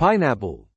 Pineapple.